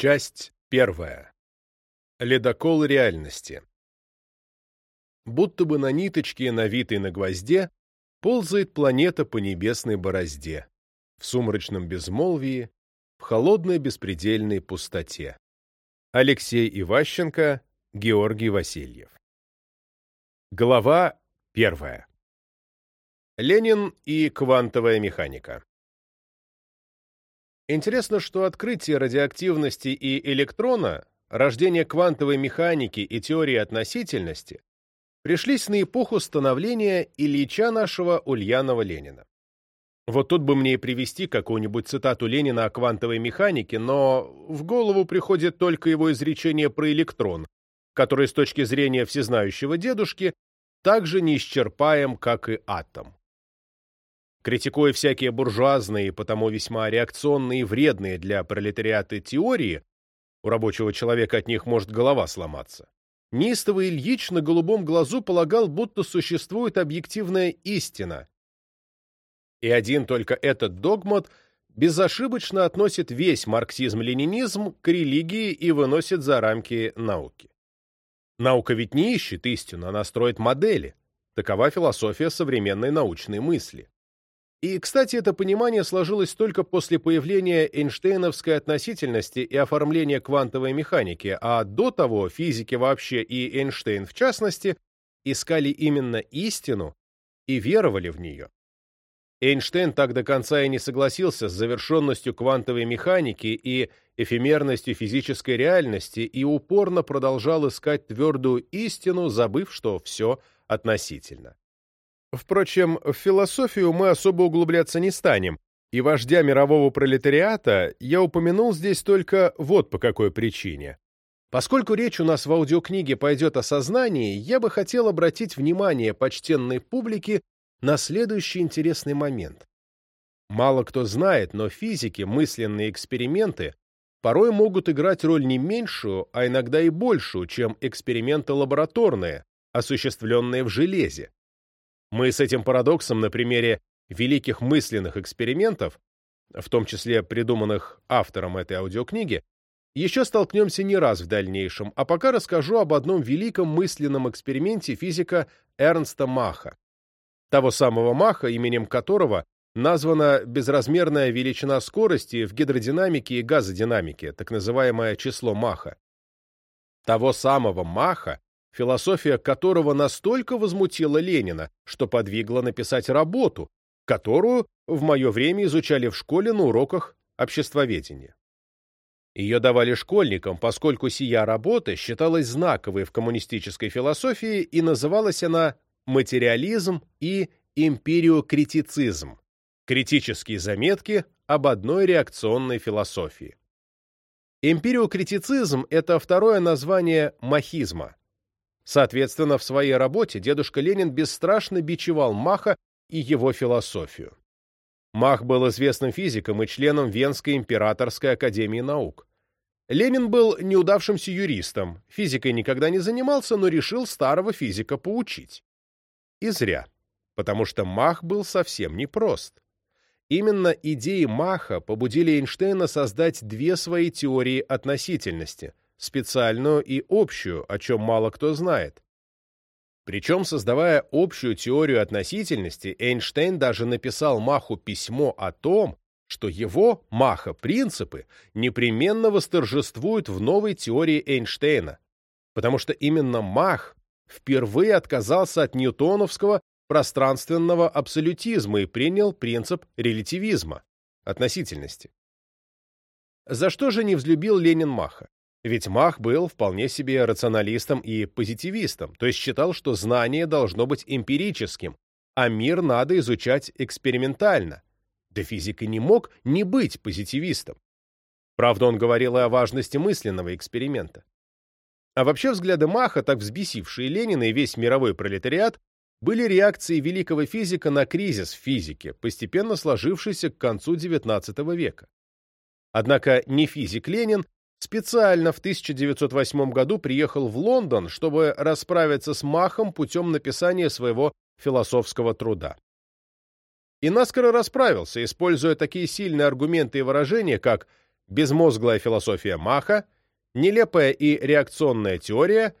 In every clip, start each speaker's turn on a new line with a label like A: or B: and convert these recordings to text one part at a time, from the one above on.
A: Часть первая. Ледокол реальности. Будто бы на ниточке, навитой на гвозде, ползает планета по небесной борозде, в сумрачном безмолвии, в холодной беспредельной пустоте. Алексей Иващенко, Георгий Васильев. Глава первая. Ленин и квантовая механика. Интересно, что открытие радиоактивности и электрона, рождение квантовой механики и теории относительности пришлись на эпоху становления Ильича нашего Ульянова Ленина. Вот тут бы мне и привести какую-нибудь цитату Ленина о квантовой механике, но в голову приходит только его изречение про электрон, который с точки зрения всезнающего дедушки так же неисчерпаем, как и атом. Критикуя всякие буржуазные потому весьма реакционные и вредные для пролетариата теории, у рабочего человека от них может голова сломаться, неистовый Ильич на голубом глазу полагал, будто существует объективная истина. И один только этот догмат безошибочно относит весь марксизм-ленинизм к религии и выносит за рамки науки. Наука ведь не ищет истину, она строит модели. Такова философия современной научной мысли. И, кстати, это понимание сложилось только после появления Эйнштейновской относительности и оформления квантовой механики, а до того физики вообще и Эйнштейн в частности искали именно истину и веровали в нее. Эйнштейн так до конца и не согласился с завершенностью квантовой механики и эфемерностью физической реальности и упорно продолжал искать твердую истину, забыв, что все относительно. Впрочем, в философию мы особо углубляться не станем, и вождя мирового пролетариата я упомянул здесь только вот по какой причине. Поскольку речь у нас в аудиокниге пойдет о сознании, я бы хотел обратить внимание почтенной публики на следующий интересный момент. Мало кто знает, но физики мысленные эксперименты порой могут играть роль не меньшую, а иногда и большую, чем эксперименты лабораторные, осуществленные в железе. Мы с этим парадоксом на примере великих мысленных экспериментов, в том числе придуманных автором этой аудиокниги, еще столкнемся не раз в дальнейшем, а пока расскажу об одном великом мысленном эксперименте физика Эрнста Маха. Того самого Маха, именем которого названа безразмерная величина скорости в гидродинамике и газодинамике, так называемое число Маха. Того самого Маха, философия которого настолько возмутила Ленина, что подвигла написать работу, которую в мое время изучали в школе на уроках обществоведения. Ее давали школьникам, поскольку сия работа считалась знаковой в коммунистической философии и называлась она «Материализм и империокритицизм» — критические заметки об одной реакционной философии. Эмпириокритицизм — это второе название махизма. Соответственно, в своей работе дедушка Ленин бесстрашно бичевал Маха и его философию. Мах был известным физиком и членом Венской императорской академии наук. Ленин был неудавшимся юристом, физикой никогда не занимался, но решил старого физика поучить. И зря, потому что Мах был совсем непрост. Именно идеи Маха побудили Эйнштейна создать две свои теории относительности — специальную и общую, о чем мало кто знает. Причем, создавая общую теорию относительности, Эйнштейн даже написал Маху письмо о том, что его, Маха, принципы непременно восторжествуют в новой теории Эйнштейна, потому что именно Мах впервые отказался от ньютоновского пространственного абсолютизма и принял принцип релятивизма, относительности. За что же не взлюбил Ленин Маха? Ведь Мах был вполне себе рационалистом и позитивистом, то есть считал, что знание должно быть эмпирическим, а мир надо изучать экспериментально. Да физик и не мог не быть позитивистом. Правда, он говорил и о важности мысленного эксперимента. А вообще взгляды Маха, так взбесившие Ленина и весь мировой пролетариат, были реакцией великого физика на кризис в физике, постепенно сложившийся к концу XIX века. Однако не физик Ленин, специально в 1908 году приехал в Лондон, чтобы расправиться с Махом путем написания своего философского труда. И наскоро расправился, используя такие сильные аргументы и выражения, как безмозглая философия Маха, нелепая и реакционная теория,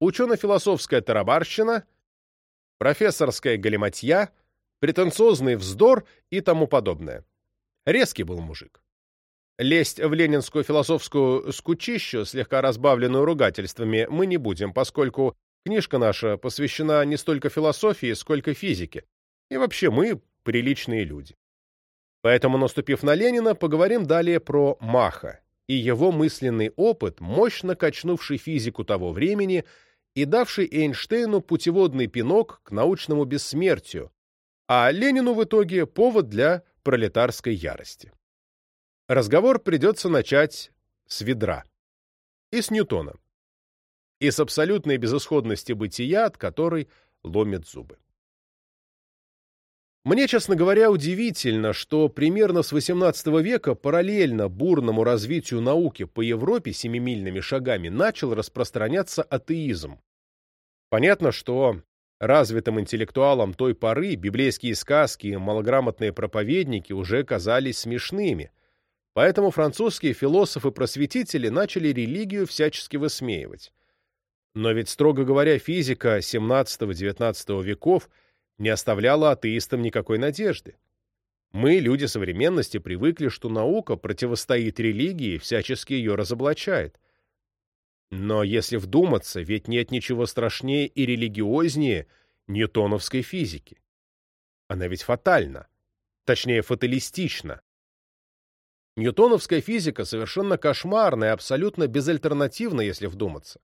A: учено-философская тарабарщина, профессорская галиматья, претенциозный вздор и тому подобное. Резкий был мужик. Лезть в ленинскую философскую скучищу, слегка разбавленную ругательствами, мы не будем, поскольку книжка наша посвящена не столько философии, сколько физике. И вообще мы приличные люди. Поэтому, наступив на Ленина, поговорим далее про Маха и его мысленный опыт, мощно качнувший физику того времени и давший Эйнштейну путеводный пинок к научному бессмертию, а Ленину в итоге повод для пролетарской ярости. Разговор придется начать с ведра. И с Ньютона. И с абсолютной безысходности бытия, от которой ломит зубы. Мне, честно говоря, удивительно, что примерно с XVIII века параллельно бурному развитию науки по Европе семимильными шагами начал распространяться атеизм. Понятно, что развитым интеллектуалам той поры библейские сказки и малограмотные проповедники уже казались смешными, Поэтому французские философы-просветители начали религию всячески высмеивать. Но ведь, строго говоря, физика XVII-XIX веков не оставляла атеистам никакой надежды. Мы, люди современности, привыкли, что наука противостоит религии и всячески ее разоблачает. Но если вдуматься, ведь нет ничего страшнее и религиознее ньютоновской физики. Она ведь фатальна, точнее фаталистична. Ньютоновская физика совершенно кошмарная, абсолютно безальтернативна, если вдуматься.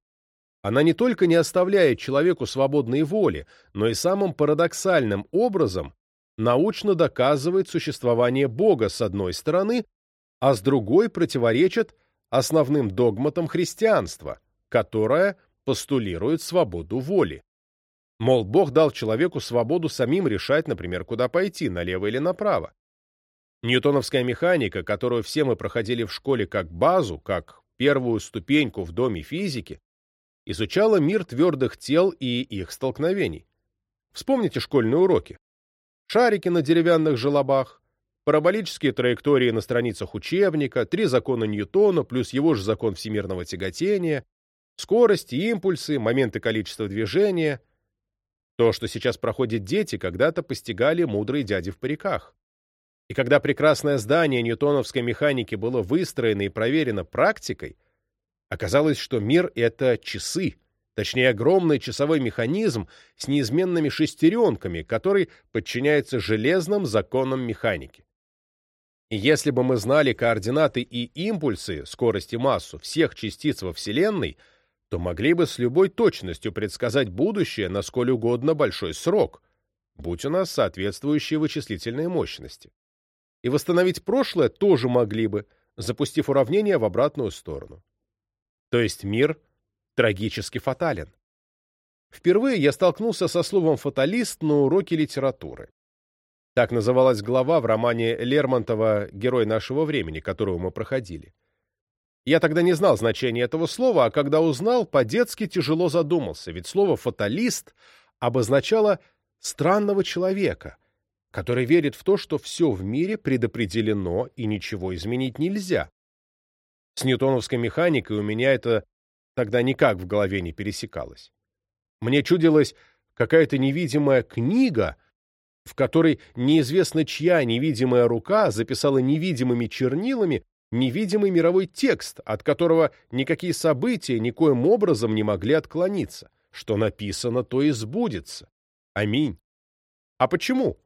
A: Она не только не оставляет человеку свободной воли, но и самым парадоксальным образом научно доказывает существование Бога с одной стороны, а с другой противоречит основным догматам христианства, которое постулирует свободу воли. Мол, Бог дал человеку свободу самим решать, например, куда пойти, налево или направо. Ньютоновская механика, которую все мы проходили в школе как базу, как первую ступеньку в доме физики, изучала мир твердых тел и их столкновений. Вспомните школьные уроки. Шарики на деревянных желобах, параболические траектории на страницах учебника, три закона Ньютона плюс его же закон всемирного тяготения, скорости, импульсы, моменты количества движения. То, что сейчас проходят дети, когда-то постигали мудрые дяди в париках. И когда прекрасное здание ньютоновской механики было выстроено и проверено практикой, оказалось, что мир — это часы, точнее огромный часовой механизм с неизменными шестеренками, который подчиняется железным законам механики. И если бы мы знали координаты и импульсы, скорость и массу всех частиц во Вселенной, то могли бы с любой точностью предсказать будущее на сколь угодно большой срок, будь у нас соответствующие вычислительные мощности и восстановить прошлое тоже могли бы, запустив уравнение в обратную сторону. То есть мир трагически фатален. Впервые я столкнулся со словом «фаталист» на уроке литературы. Так называлась глава в романе Лермонтова «Герой нашего времени», которую мы проходили. Я тогда не знал значения этого слова, а когда узнал, по-детски тяжело задумался, ведь слово «фаталист» обозначало «странного человека», который верит в то, что все в мире предопределено и ничего изменить нельзя. С ньютоновской механикой у меня это тогда никак в голове не пересекалось. Мне чудилась какая-то невидимая книга, в которой неизвестно чья невидимая рука записала невидимыми чернилами невидимый мировой текст, от которого никакие события никоим образом не могли отклониться. Что написано, то и сбудется. Аминь. А почему?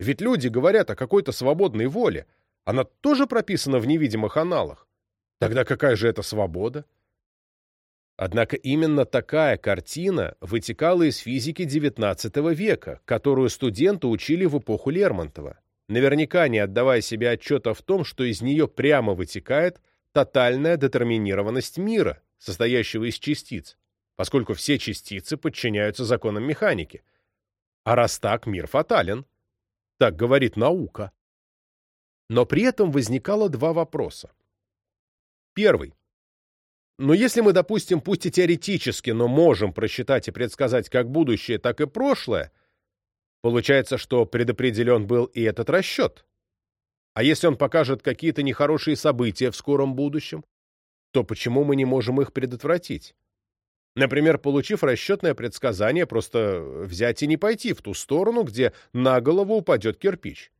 A: Ведь люди говорят о какой-то свободной воле. Она тоже прописана в невидимых аналах. Тогда какая же это свобода? Однако именно такая картина вытекала из физики XIX века, которую студенты учили в эпоху Лермонтова, наверняка не отдавая себе отчета в том, что из нее прямо вытекает тотальная детерминированность мира, состоящего из частиц, поскольку все частицы подчиняются законам механики. А раз так, мир фатален. Так говорит наука. Но при этом возникало два вопроса. Первый. Но если мы, допустим, пусть и теоретически, но можем просчитать и предсказать как будущее, так и прошлое, получается, что предопределен был и этот расчет. А если он покажет какие-то нехорошие события в скором будущем, то почему мы не можем их предотвратить? Например, получив расчетное предсказание, просто взять и не пойти в ту сторону, где на голову упадет кирпич.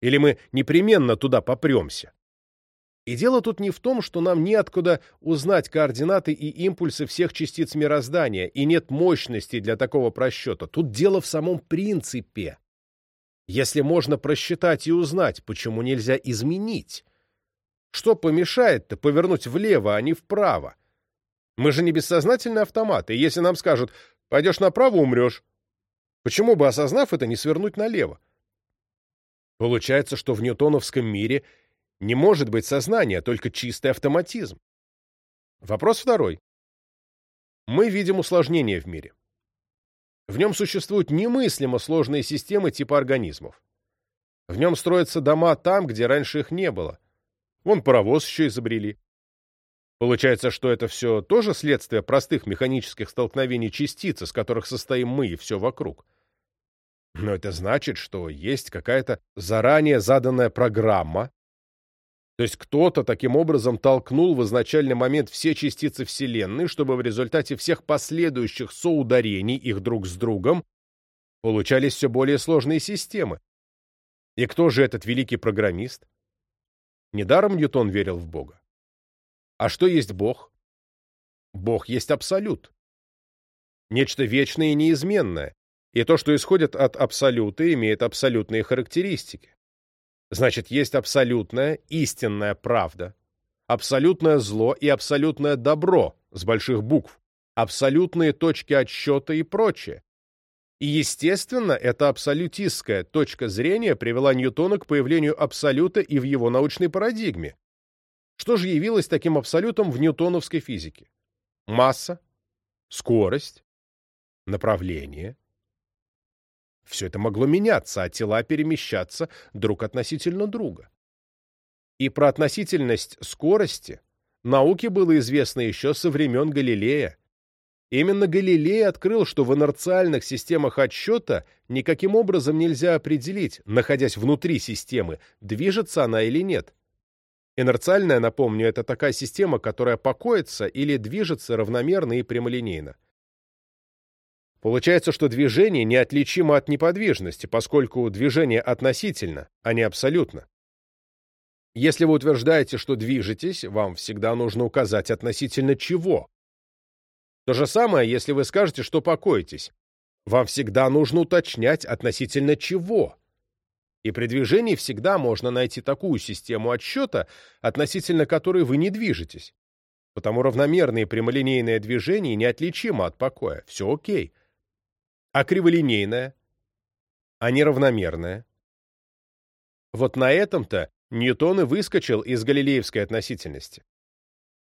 A: Или мы непременно туда попремся. И дело тут не в том, что нам неоткуда узнать координаты и импульсы всех частиц мироздания, и нет мощности для такого просчета. Тут дело в самом принципе. Если можно просчитать и узнать, почему нельзя изменить? Что помешает-то повернуть влево, а не вправо? Мы же не бессознательные автоматы, и если нам скажут «пойдешь направо — умрешь», почему бы, осознав это, не свернуть налево? Получается, что в ньютоновском мире не может быть сознания, только чистый автоматизм. Вопрос второй. Мы видим усложнения в мире. В нем существуют немыслимо сложные системы типа организмов. В нем строятся дома там, где раньше их не было. Вон паровоз еще изобрели. Получается, что это все тоже следствие простых механических столкновений частиц, из которых состоим мы и все вокруг. Но это значит, что есть какая-то заранее заданная программа, то есть кто-то таким образом толкнул в изначальный момент все частицы Вселенной, чтобы в результате всех последующих соударений их друг с другом получались все более сложные системы. И кто же этот великий программист? Недаром Ньютон верил в Бога. А что есть Бог? Бог есть абсолют. Нечто вечное и неизменное. И то, что исходит от абсолюта, имеет абсолютные характеристики. Значит, есть абсолютная, истинная правда, абсолютное зло и абсолютное добро с больших букв, абсолютные точки отсчета и прочее. И, естественно, эта абсолютистская точка зрения привела Ньютона к появлению абсолюта и в его научной парадигме. Что же явилось таким абсолютом в ньютоновской физике? Масса, скорость, направление, все это могло меняться, а тела перемещаться друг относительно друга. И про относительность скорости науке было известно еще со времен Галилея. Именно Галилей открыл, что в инерциальных системах отсчета никаким образом нельзя определить, находясь внутри системы, движется она или нет. Инерциальная, напомню, это такая система, которая покоится или движется равномерно и прямолинейно. Получается, что движение неотличимо от неподвижности, поскольку движение относительно, а не абсолютно. Если вы утверждаете, что движетесь, вам всегда нужно указать относительно чего. То же самое, если вы скажете, что покоитесь. Вам всегда нужно уточнять относительно чего. И при движении всегда можно найти такую систему отсчета, относительно которой вы не движетесь. Потому равномерное прямолинейное движение неотличимо от покоя. Все окей а криволинейная, а неравномерная. Вот на этом-то Ньютон и выскочил из галилеевской относительности.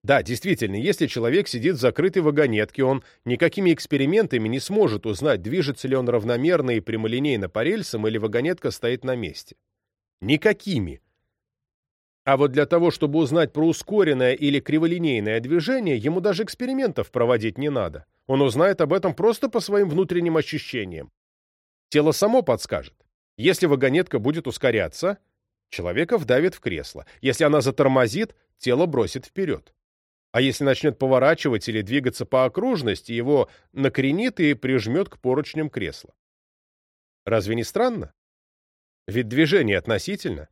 A: Да, действительно, если человек сидит в закрытой вагонетке, он никакими экспериментами не сможет узнать, движется ли он равномерно и прямолинейно по рельсам или вагонетка стоит на месте. Никакими. А вот для того, чтобы узнать про ускоренное или криволинейное движение, ему даже экспериментов проводить не надо. Он узнает об этом просто по своим внутренним ощущениям. Тело само подскажет. Если вагонетка будет ускоряться, человека вдавит в кресло. Если она затормозит, тело бросит вперед. А если начнет поворачивать или двигаться по окружности, его накренит и прижмет к поручням кресла. Разве не странно? Ведь движение относительно.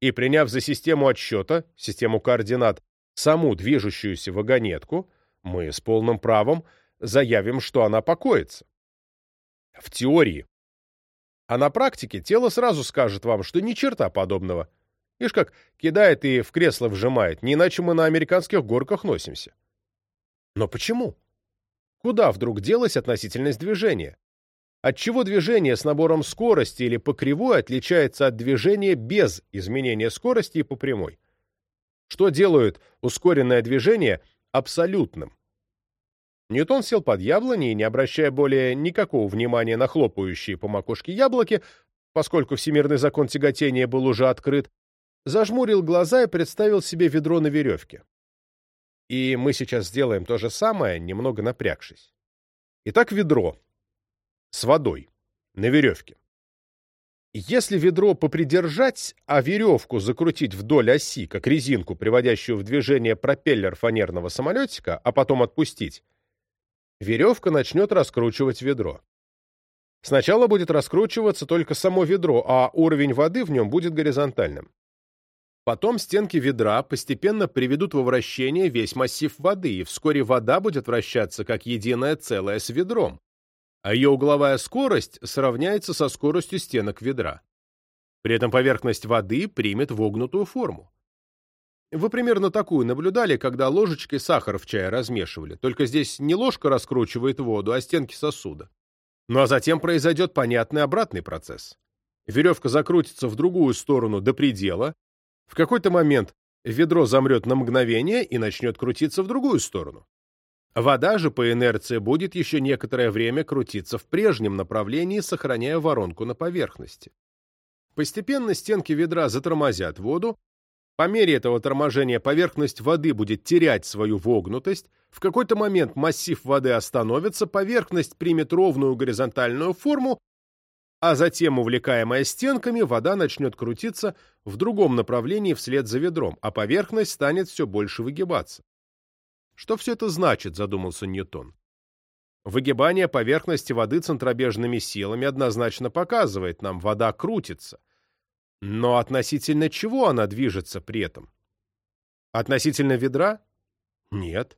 A: И приняв за систему отсчета, систему координат, саму движущуюся вагонетку, мы с полным правом заявим, что она покоится. В теории. А на практике тело сразу скажет вам, что ни черта подобного. Ишь как кидает и в кресло вжимает, не иначе мы на американских горках носимся. Но почему? Куда вдруг делась относительность движения? Отчего движение с набором скорости или по кривой отличается от движения без изменения скорости и по прямой? Что делают ускоренное движение абсолютным? Ньютон сел под яблони и, не обращая более никакого внимания на хлопающие по макушке яблоки, поскольку всемирный закон тяготения был уже открыт, зажмурил глаза и представил себе ведро на веревке. И мы сейчас сделаем то же самое, немного напрягшись. Итак, ведро с водой на веревке. Если ведро попридержать, а веревку закрутить вдоль оси, как резинку, приводящую в движение пропеллер фанерного самолетика, а потом отпустить, веревка начнет раскручивать ведро. Сначала будет раскручиваться только само ведро, а уровень воды в нем будет горизонтальным. Потом стенки ведра постепенно приведут во вращение весь массив воды, и вскоре вода будет вращаться как единое целое с ведром, а ее угловая скорость сравняется со скоростью стенок ведра. При этом поверхность воды примет вогнутую форму. Вы примерно такую наблюдали, когда ложечкой сахар в чае размешивали, только здесь не ложка раскручивает воду, а стенки сосуда. Ну а затем произойдет понятный обратный процесс. Веревка закрутится в другую сторону до предела, в какой-то момент ведро замрет на мгновение и начнет крутиться в другую сторону. Вода же по инерции будет еще некоторое время крутиться в прежнем направлении, сохраняя воронку на поверхности. Постепенно стенки ведра затормозят воду, по мере этого торможения поверхность воды будет терять свою вогнутость, в какой-то момент массив воды остановится, поверхность примет ровную горизонтальную форму, а затем, увлекаемая стенками, вода начнет крутиться в другом направлении вслед за ведром, а поверхность станет все больше выгибаться. Что все это значит, задумался Ньютон. Выгибание поверхности воды центробежными силами однозначно показывает нам, вода крутится. Но относительно чего она движется при этом? Относительно ведра? Нет.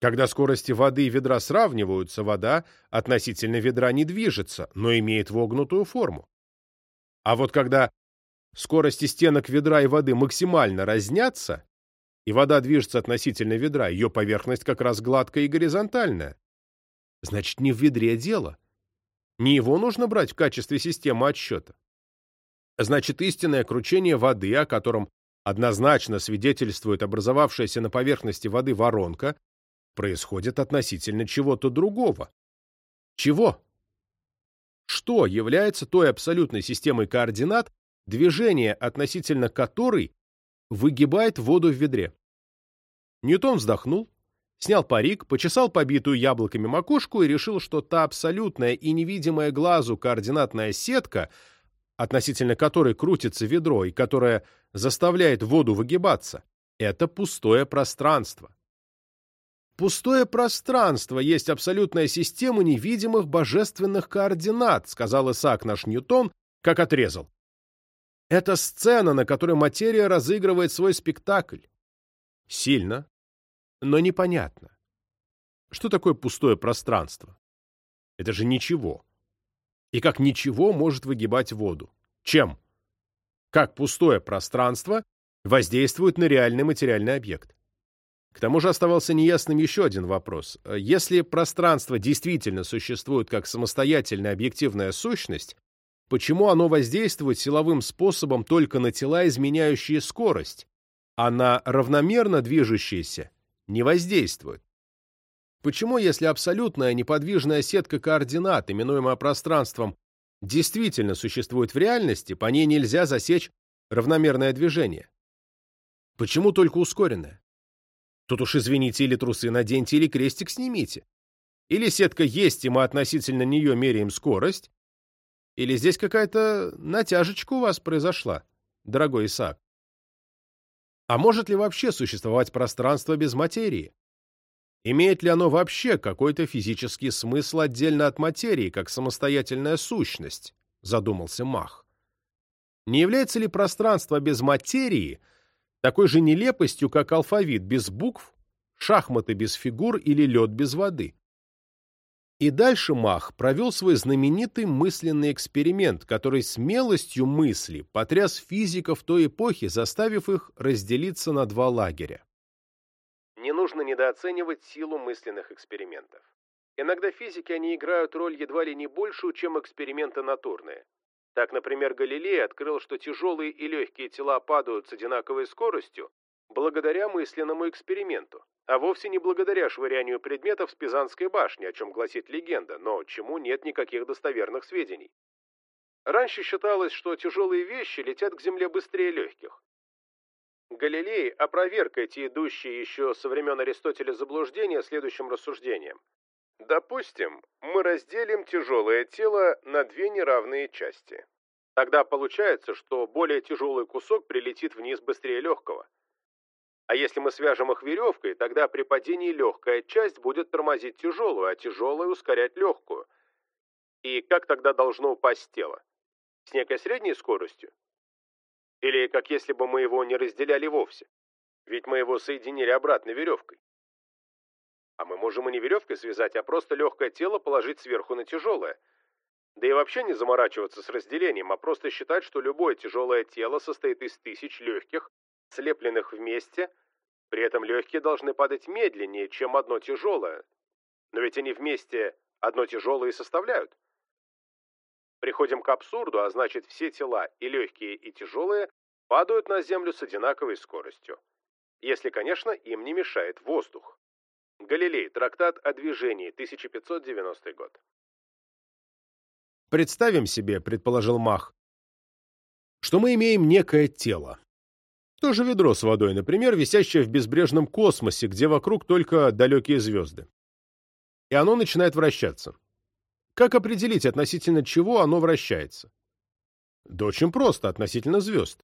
A: Когда скорости воды и ведра сравниваются, вода относительно ведра не движется, но имеет вогнутую форму. А вот когда скорости стенок ведра и воды максимально разнятся, и вода движется относительно ведра, ее поверхность как раз гладкая и горизонтальная. Значит, не в ведре дело. Не его нужно брать в качестве системы отсчета. Значит, истинное кручение воды, о котором однозначно свидетельствует образовавшаяся на поверхности воды воронка, происходит относительно чего-то другого. Чего? Что является той абсолютной системой координат, движение относительно которой выгибает воду в ведре? Ньютон вздохнул, снял парик, почесал побитую яблоками макушку и решил, что та абсолютная и невидимая глазу координатная сетка, относительно которой крутится ведро и которая заставляет воду выгибаться, это пустое пространство. «Пустое пространство есть абсолютная система невидимых божественных координат», сказал Исаак наш Ньютон, как отрезал. Это сцена, на которой материя разыгрывает свой спектакль. Сильно, но непонятно. Что такое пустое пространство? Это же ничего. И как ничего может выгибать воду? Чем? Как пустое пространство воздействует на реальный материальный объект? К тому же оставался неясным еще один вопрос. Если пространство действительно существует как самостоятельная объективная сущность, почему оно воздействует силовым способом только на тела, изменяющие скорость, а на равномерно движущиеся не воздействует. Почему, если абсолютная неподвижная сетка координат, именуемая пространством, действительно существует в реальности, по ней нельзя засечь равномерное движение? Почему только ускоренное? Тут уж извините, или трусы наденьте, или крестик снимите. Или сетка есть, и мы относительно нее меряем скорость, или здесь какая-то натяжечка у вас произошла, дорогой Исаак. А может ли вообще существовать пространство без материи? Имеет ли оно вообще какой-то физический смысл отдельно от материи, как самостоятельная сущность? Задумался Мах. Не является ли пространство без материи такой же нелепостью, как алфавит без букв, шахматы без фигур или лед без воды? И дальше Мах провел свой знаменитый мысленный эксперимент, который смелостью мысли потряс физиков той эпохи, заставив их разделиться на два лагеря. Не нужно недооценивать силу мысленных экспериментов. Иногда физики они играют роль едва ли не большую, чем эксперименты натурные. Так, например, Галилей открыл, что тяжелые и легкие тела падают с одинаковой скоростью благодаря мысленному эксперименту а вовсе не благодаря швырянию предметов с Пизанской башни, о чем гласит легенда, но чему нет никаких достоверных сведений. Раньше считалось, что тяжелые вещи летят к Земле быстрее легких. Галилей опроверг эти идущие еще со времен Аристотеля заблуждения следующим рассуждением. Допустим, мы разделим тяжелое тело на две неравные части. Тогда получается, что более тяжелый кусок прилетит вниз быстрее легкого. А если мы свяжем их веревкой, тогда при падении легкая часть будет тормозить тяжелую, а тяжелая ускорять легкую. И как тогда должно упасть тело? С некой средней скоростью? Или как если бы мы его не разделяли вовсе? Ведь мы его соединили обратно веревкой. А мы можем и не веревкой связать, а просто легкое тело положить сверху на тяжелое – да и вообще не заморачиваться с разделением, а просто считать, что любое тяжелое тело состоит из тысяч легких, слепленных вместе, при этом легкие должны падать медленнее, чем одно тяжелое. Но ведь они вместе одно тяжелое и составляют. Приходим к абсурду, а значит все тела, и легкие, и тяжелые, падают на Землю с одинаковой скоростью. Если, конечно, им не мешает воздух. Галилей, трактат о движении, 1590 год.
B: Представим себе, предположил Мах, что мы имеем некое тело. То же ведро с водой, например, висящее в безбрежном космосе, где вокруг только далекие звезды. И оно начинает вращаться. Как определить, относительно чего оно вращается? Да очень просто, относительно звезд.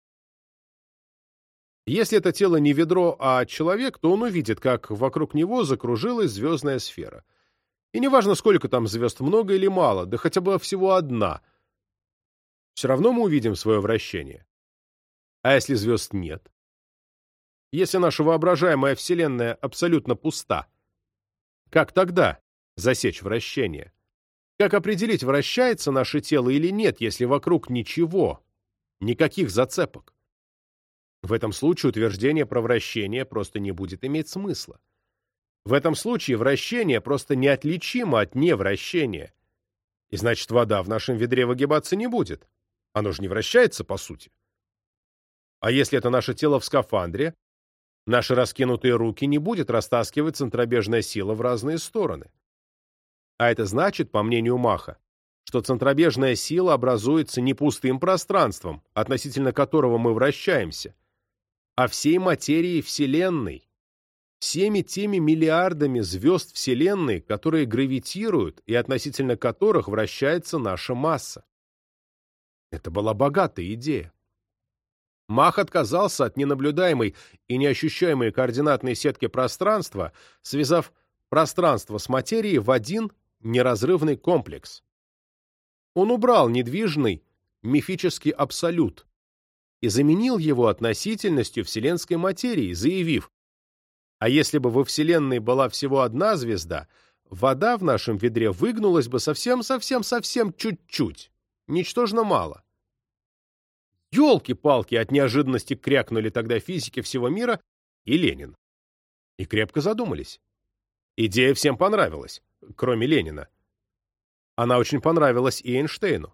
B: Если это тело не ведро, а человек, то он увидит, как вокруг него закружилась звездная сфера. И неважно, сколько там звезд, много или мало, да хотя бы всего одна. Все равно мы увидим свое вращение. А если звезд нет? Если наша воображаемая Вселенная абсолютно пуста, как тогда засечь вращение? Как определить, вращается наше тело или нет, если вокруг ничего, никаких зацепок? В этом случае утверждение про вращение просто не будет иметь смысла. В этом случае вращение просто неотличимо от невращения. И значит, вода в нашем ведре выгибаться не будет. Оно же не вращается, по сути. А если это наше тело в скафандре, наши раскинутые руки не будет растаскивать центробежная сила в разные стороны. А это значит, по мнению Маха, что центробежная сила образуется не пустым пространством, относительно которого мы вращаемся, а всей материей Вселенной, всеми теми миллиардами звезд Вселенной, которые гравитируют и относительно которых вращается наша масса. Это была богатая идея. Мах отказался от ненаблюдаемой и неощущаемой координатной сетки пространства, связав пространство с материей в один неразрывный комплекс. Он убрал недвижный мифический абсолют и заменил его относительностью вселенской материи, заявив, а если бы во Вселенной была всего одна звезда, вода в нашем ведре выгнулась бы совсем-совсем-совсем чуть-чуть, ничтожно мало. Ёлки-палки от неожиданности крякнули тогда физики всего мира и Ленин. И крепко задумались. Идея всем понравилась, кроме Ленина. Она очень понравилась и Эйнштейну.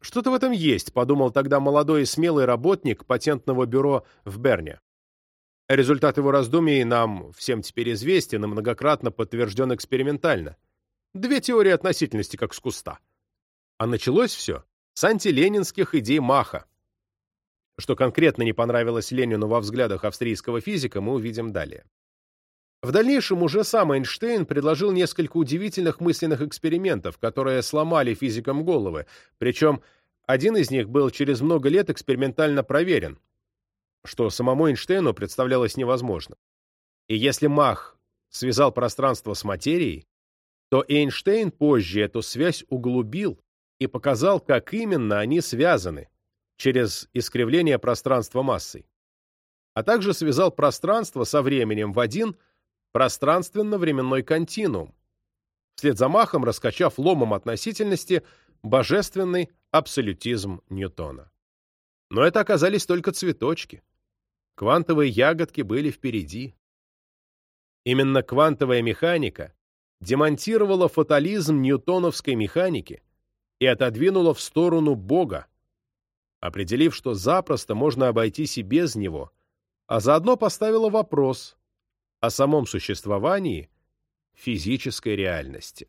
B: Что-то в этом есть, подумал тогда молодой и смелый работник патентного бюро в Берне. Результат его раздумий нам всем теперь известен и многократно подтвержден экспериментально. Две теории относительности, как с куста. А началось все с антиленинских идей Маха. Что конкретно не понравилось Ленину во взглядах австрийского физика, мы увидим далее. В дальнейшем уже сам Эйнштейн предложил несколько удивительных мысленных экспериментов, которые сломали физикам головы, причем один из них был через много лет экспериментально проверен, что самому Эйнштейну представлялось невозможным. И если Мах связал пространство с материей, то Эйнштейн позже эту связь углубил и показал, как именно они связаны через искривление пространства массой. А также связал пространство со временем в один пространственно-временной континуум, вслед за Махом раскачав ломом относительности божественный абсолютизм Ньютона. Но это оказались только цветочки. Квантовые ягодки были впереди. Именно квантовая механика демонтировала фатализм ньютоновской механики и отодвинула в сторону Бога, определив, что запросто можно обойтись и без него, а заодно поставила вопрос о самом существовании физической реальности.